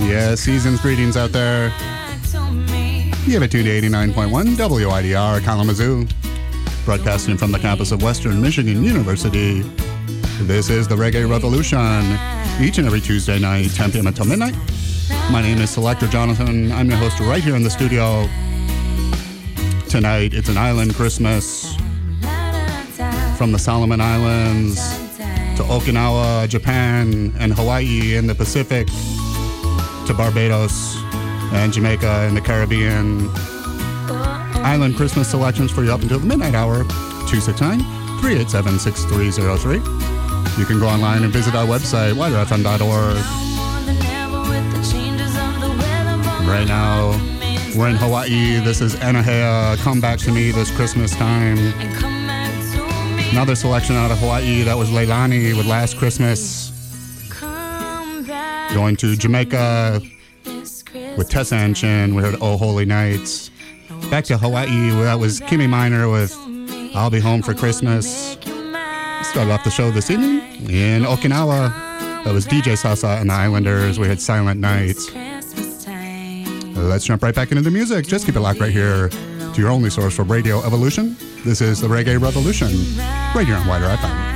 Yeah, season's greetings out there. You have it tuned to 89.1 WIDR Kalamazoo, broadcasting from the campus of Western Michigan University. This is the Reggae Revolution, each and every Tuesday night, 10 p.m. until midnight. My name is Selector Jonathon. I'm your host right here in the studio. Tonight, it's an island Christmas from the Solomon Islands to Okinawa, Japan, and Hawaii in the Pacific to Barbados and Jamaica in the Caribbean. Island Christmas selections for you up until the midnight hour, 269 387 6303. You can go online and visit our website, widrfm.org. Right now, we're in Hawaii. This is Anuhea. Come back to me this Christmas time. Another selection out of Hawaii. That was Leylani with Last Christmas. Going to Jamaica with Tessanne. We heard Oh Holy Nights. Back to Hawaii. That was Kimie Miner with I'll Be Home for Christmas. Started off the show this evening in Okinawa. That was DJ Sasa and the Islanders. We had Silent Night. Let's jump right back into the music. Just keep it locked right here to your only source for Radio Evolution. This is the Reggae Revolution, right here on WIDR FM.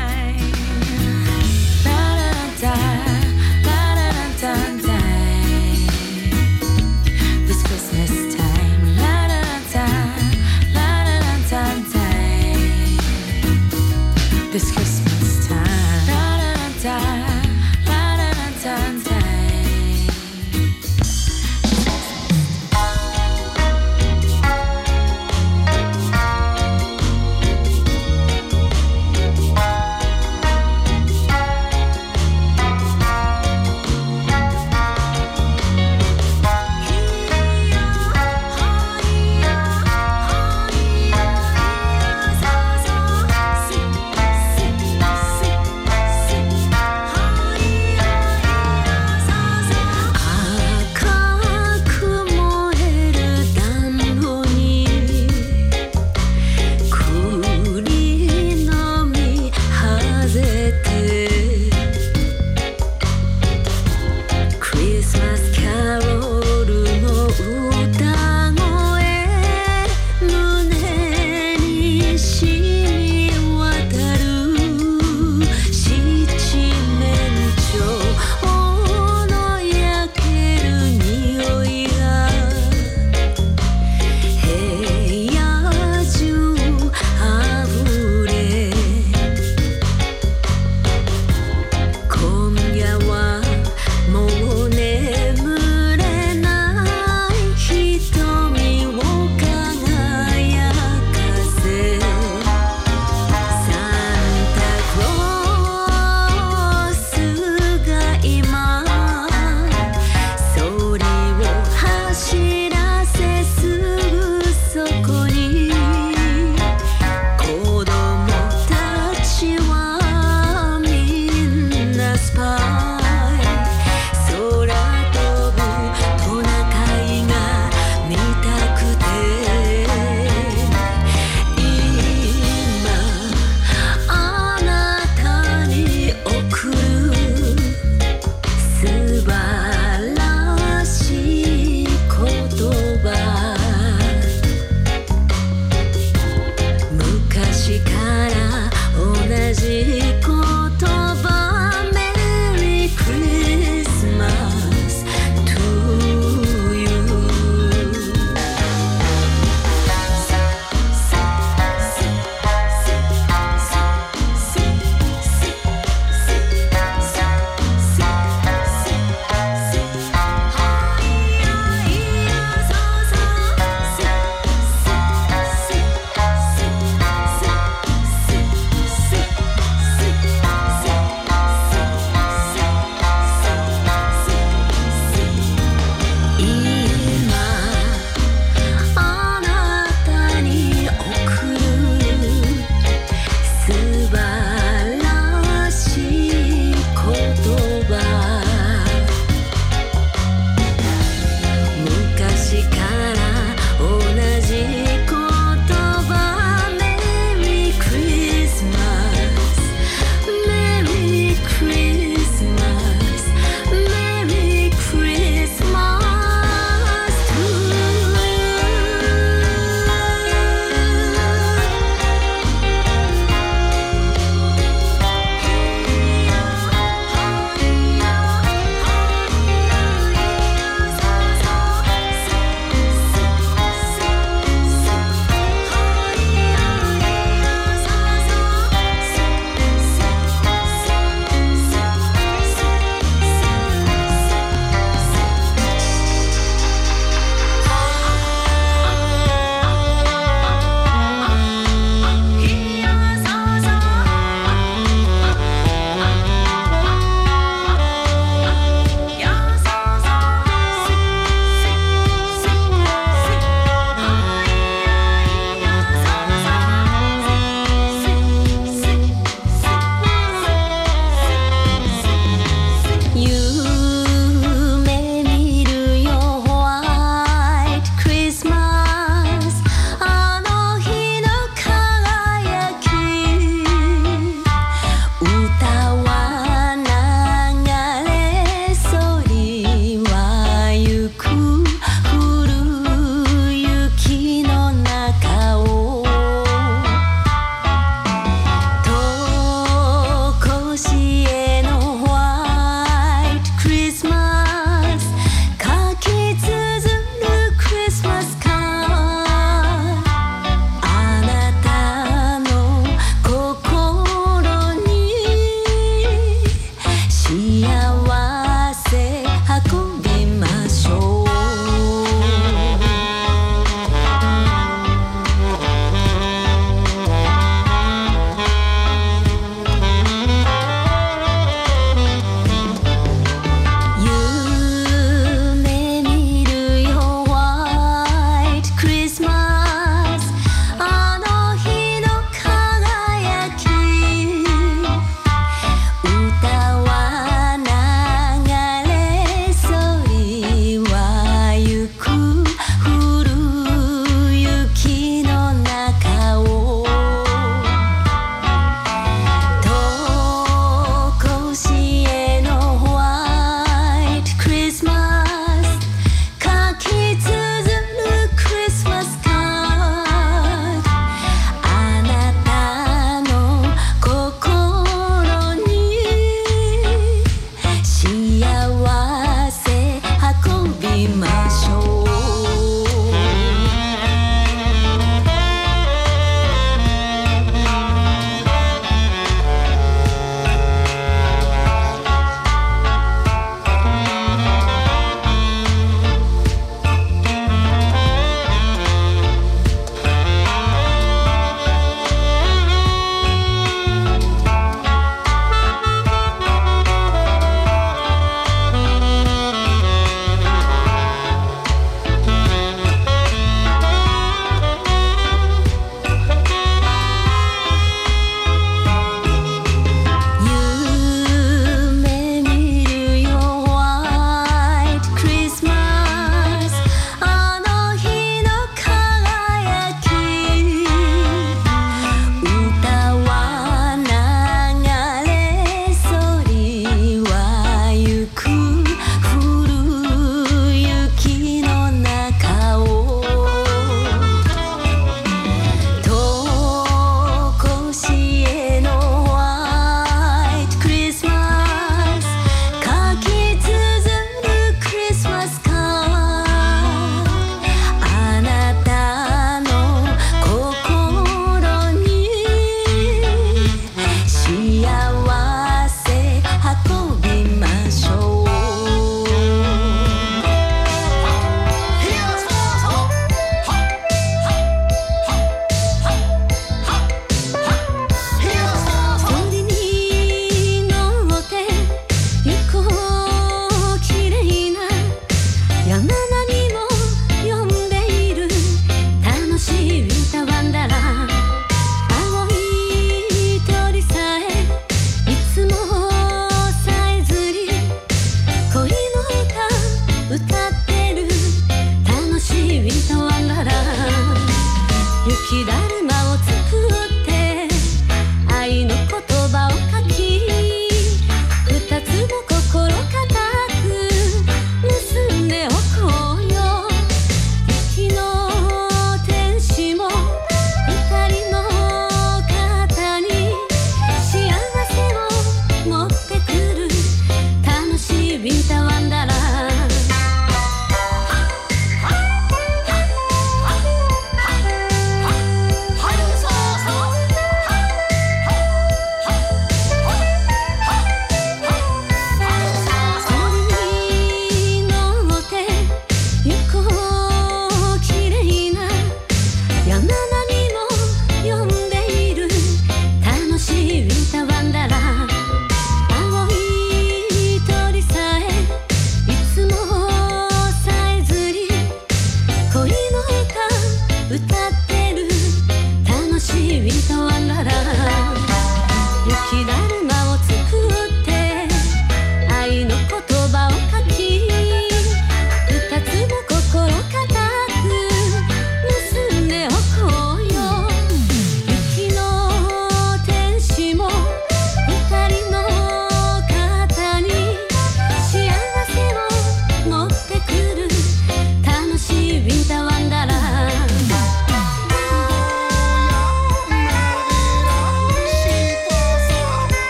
hoje.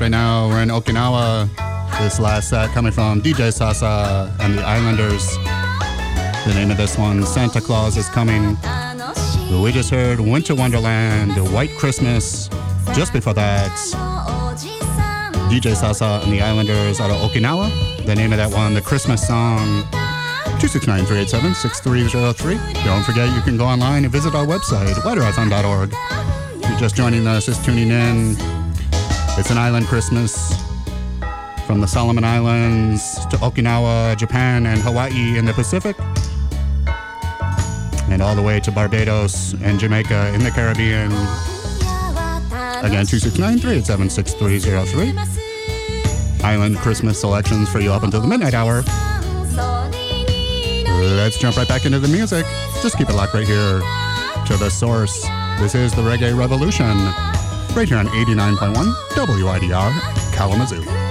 Right now we're in Okinawa This last set coming from DJ Sasa and the Islanders. The name of this one, Santa Claus is Coming. We just heard Winter Wonderland, White Christmas. Just before that, DJ Sasa and the Islanders out of Okinawa. The name of that one, the Christmas song. 269-387-6303. Don't forget you can go online and visit our website, widrfm.org. If you're just joining us, just tuning in, it's an island Christmas from the Solomon Islands to Okinawa, Japan, and Hawaii in the Pacific, and all the way to Barbados and Jamaica in the Caribbean. Again, 269-387-6303. Island Christmas selections for you up until the midnight hour. Let's jump right back into the music. Just keep it locked right here to the source. This is the Reggae Revolution, right here on 89.1 WIDR Kalamazoo.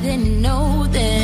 Didn't know that that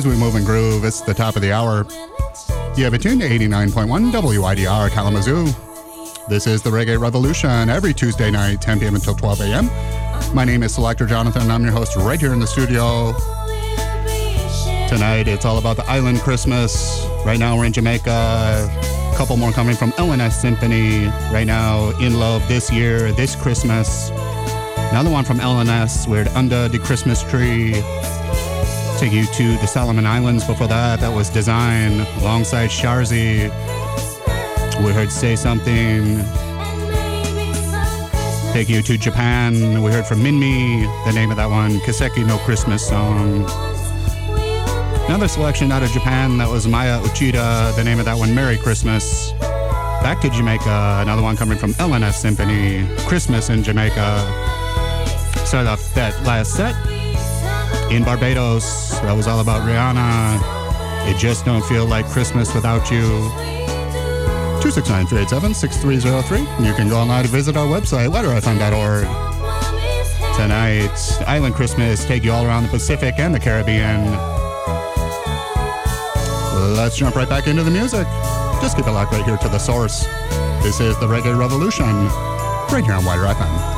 As we move and groove, it's the top of the hour. You have it tuned to 89.1 WIDR Kalamazoo. This is the Reggae Revolution every Tuesday night, 10 p.m. until 12 a.m. My name is Selector Jonathon. And I'm your host right here in the studio. Tonight, it's all about the island Christmas. Right now, we're in Jamaica. A couple more coming from L&S Symfhoney. Right now, In Love this year, this Christmas. Another one from L&S, we're under the Christmas tree. Take you to the Solomon Islands before that. That was Dezine alongside Sharzy. We heard Say Something. Take you to Japan. We heard from Minmi, the name of that one, Kiseki no Christmas song. Another selection out of Japan, that was Maya Uchida, the name of that one, Merry Christmas. Back to Jamaica, another one coming from L&S Symfhoney, Christmas in Jamaica. Started off that last set in Barbados. That was all about Rihanna. It just don't feel like Christmas without you. 269-387-6303. You can go online to visit our website, widrfm.org. Tonight, Island Christmas take you all around the Pacific and the Caribbean. Let's jump right back into the music. Just keep it locked right here to the source. This is the Reggae Revolution, right here on WIDR FM.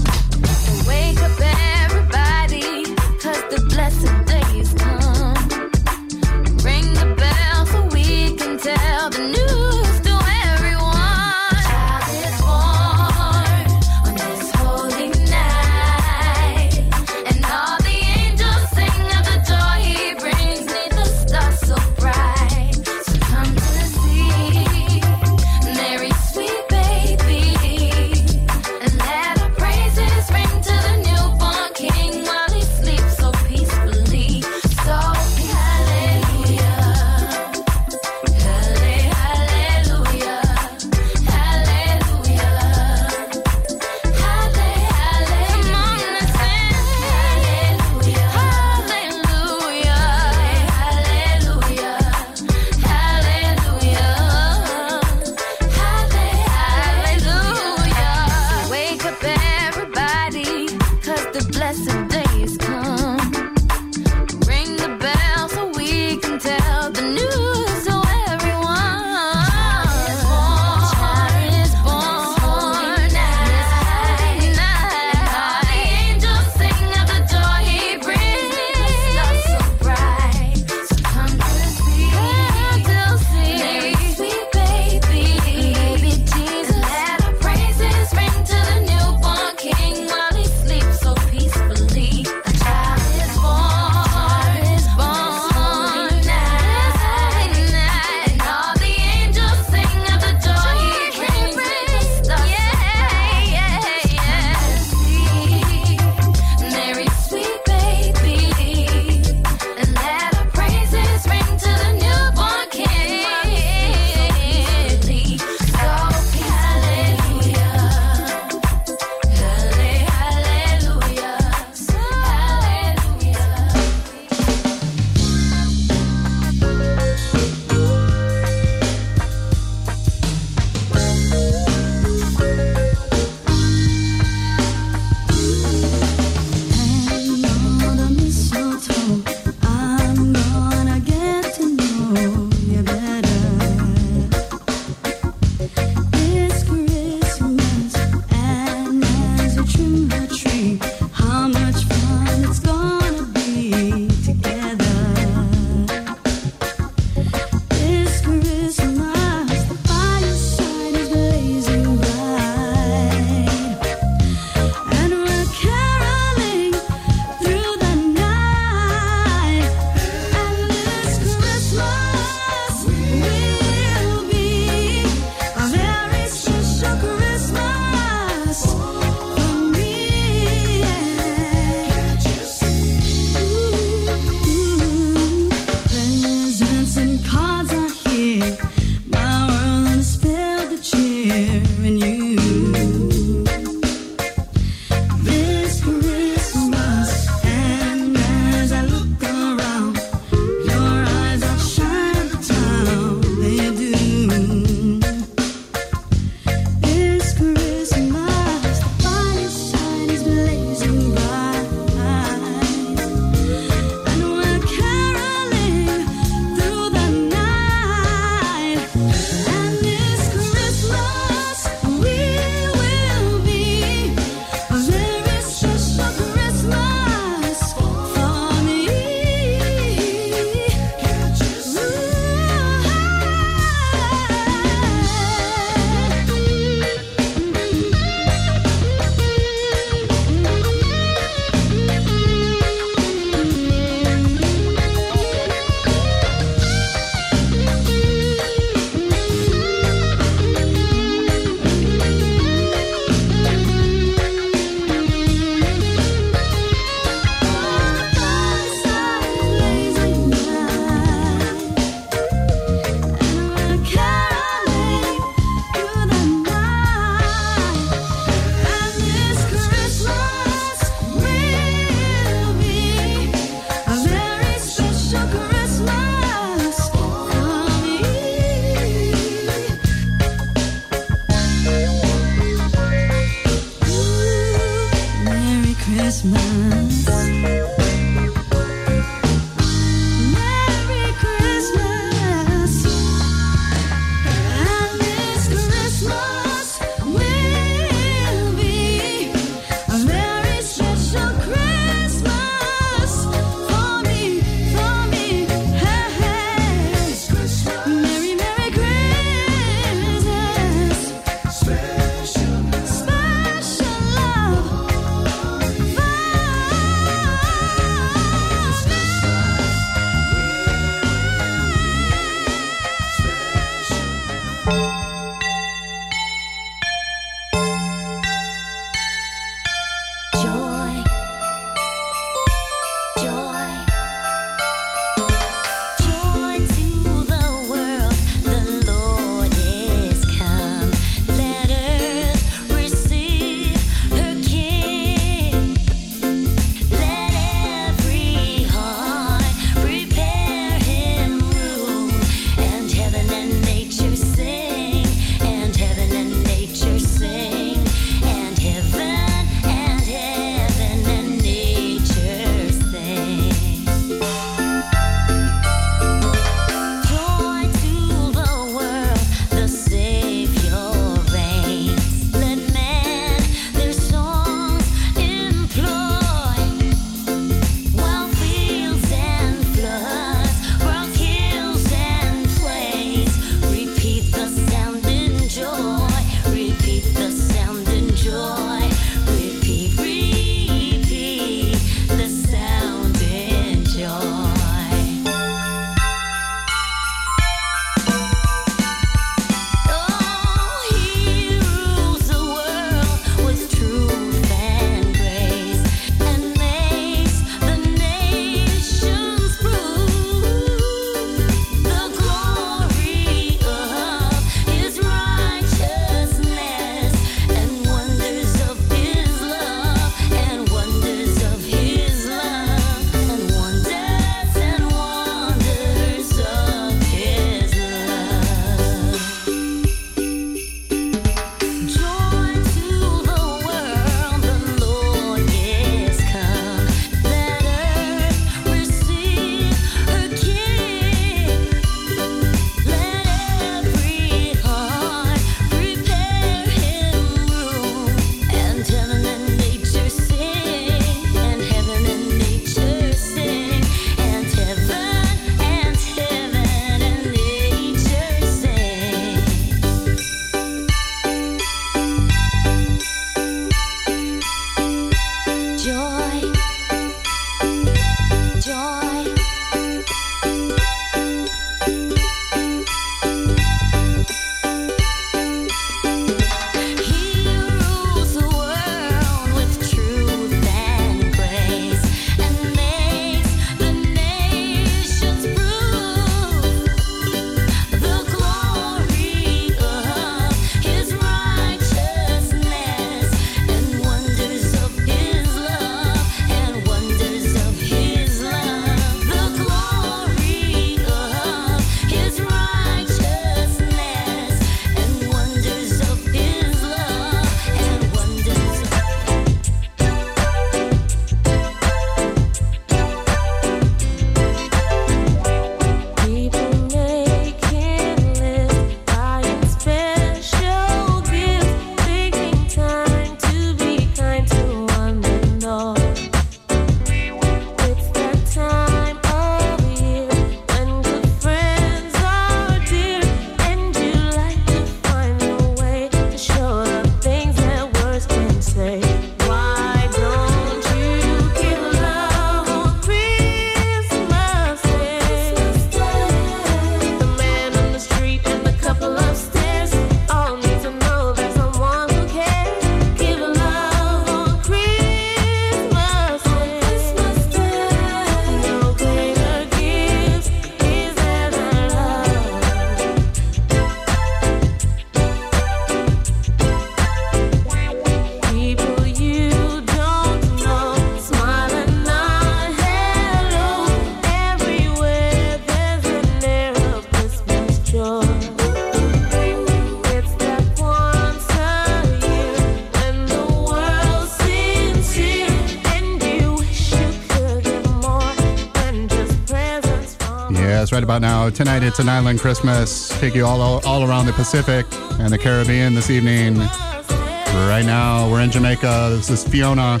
Right about now. Tonight it's an island Christmas. Take you all all around the Pacific and the Caribbean this evening. Right now we're in Jamaica. This is Fiona.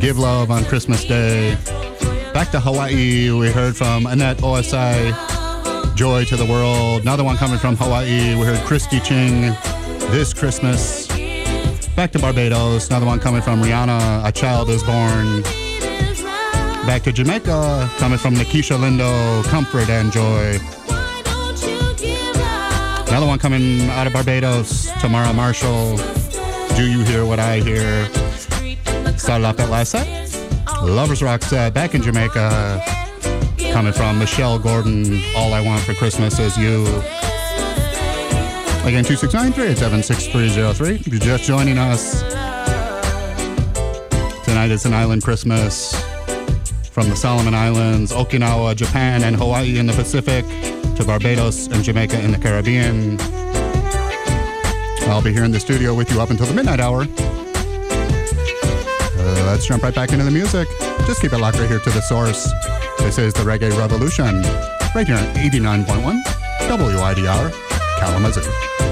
Give love on Christmas Day. Back to Hawaii. We heard from Annette Oasay. Joy to the world. Another one coming from Hawaii. We heard Kristie Ching. This Christmas. Back to Barbados. Another one coming from Rihanna. A child is born. Back to Jamaica, coming from Nikesha Lindo, Comfort and Joy. Another one coming out of Barbados, Tamara Marshall. Do you hear what I hear? Started off that last set. Lovers Rock set, back in Jamaica, coming from Michelle Gordon. All I want for Christmas is you. Again, 269 387 6303. If you're just joining us, tonight is an island Christmas from the Solomon Islands, Okinawa, Japan, and Hawaii in the Pacific to Barbados and Jamaica in the Caribbean. I'll be here in the studio with you up until the midnight hour. Uh, let's jump right back into the music. Just keep it locked right here to the source. This is the Reggae Revolution, right here on 89.1 WIDR Kalamazoo.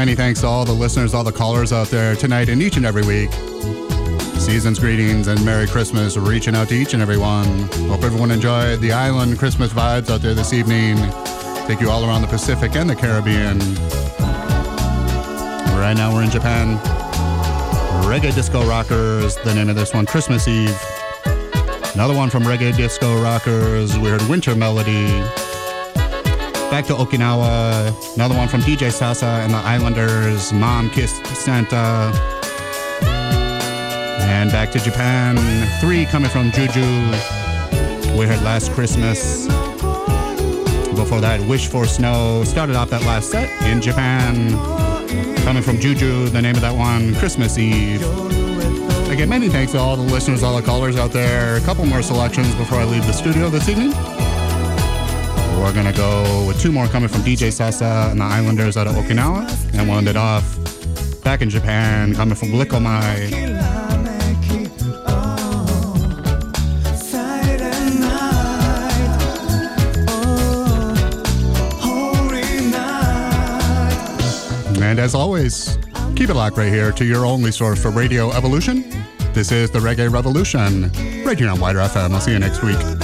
Many thanks to all the listeners, all the callers out there tonight and each and every week. Season's greetings and Merry Christmas reaching out to each and every one. Hope everyone enjoyed the island Christmas vibes out there this evening. Take you all around the Pacific and the Caribbean. Right now we're in Japan. Reggae Disco Rockers, the name of this one, Christmas Eve. Another one from Reggae Disco Rockers, we heard Winter Melody. Back to Okinawa, another one from DJ Sasa and the Islanders, Mom Kissed Santa. And back to Japan, three coming from Juju. We heard Last Christmas. Before that, Wish for Snow. Started off that last set in Japan. Coming from Juju, the name of that one, Christmas Eve. Again, many thanks to all the listeners, all the callers out there. A couple more selections before I leave the studio this evening. We're gonna go with two more coming from DJ Sasa and the Islanders out of Okinawa, and we'll end it off back in Japan, coming from Likomai. And as always, keep it locked right here to your only source for Radio Evolution. This is the Reggae Revolution, right here on WIDR FM. I'll see you next week.